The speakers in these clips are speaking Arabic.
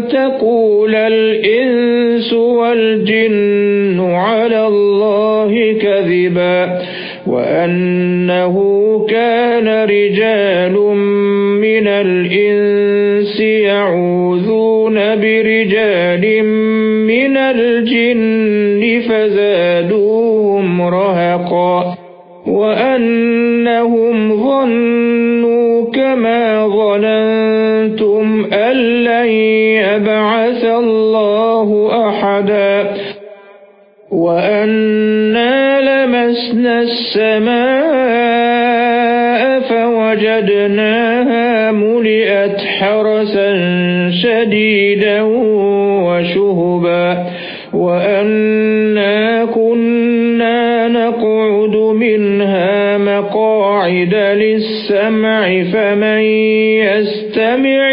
تقول الإنس والجن على الله كذبا وأنه كان رجال من الإنس يعوذون برجال من الجن فزادوهم رهقا وأنهم ظنوا كما ظننتم أن لن يبعث الله أحدا وأنا لمسنا السماء فوجدناها ملئت حرسا شديدا وشهبا وأنا كنا نقعد منها مقاعد للسمع فمن يستمع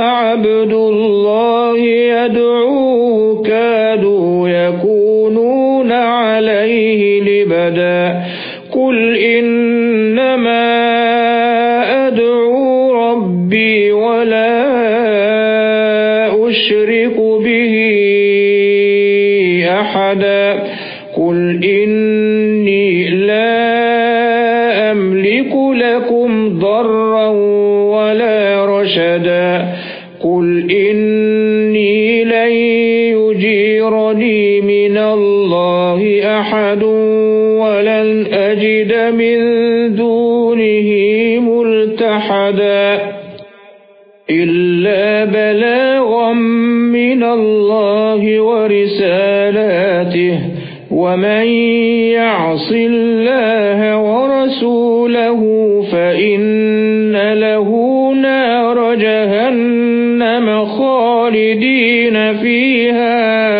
عبد الله يدعوه الله أحد ولن أجد من دونه ملتحدا إلا بَلَاغًا مِنَ اللَّهِ وَرِسَالَاتِهِ وَمَن يَعْصِ اللَّهَ وَرَسُولَهُ فَإِنَّ لَهُ نَارَ جَهَنَّمَ خَالِدِينَ فِيهَا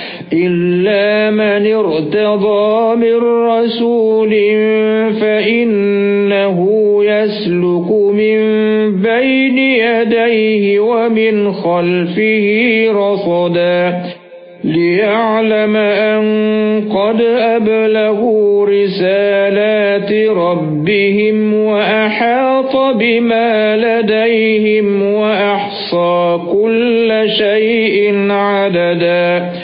إِلَّا مَنِ ارْتَضَىٰ مِن رَّسُولٍ فَإِنَّهُ يَسْلُكُ مِن بَيْنِ يَدَيْهِ وَمِنْ خَلْفِهِ رَصَدًا لِيَعْلَمَ أَن قَدْ أَبْلَغُوا رِسَالَاتِ رَبِّهِمْ وَأَحَاطَ بِمَا لَدَيْهِمْ وَأَحْصَىٰ كُلَّ شَيْءٍ عَدَدًا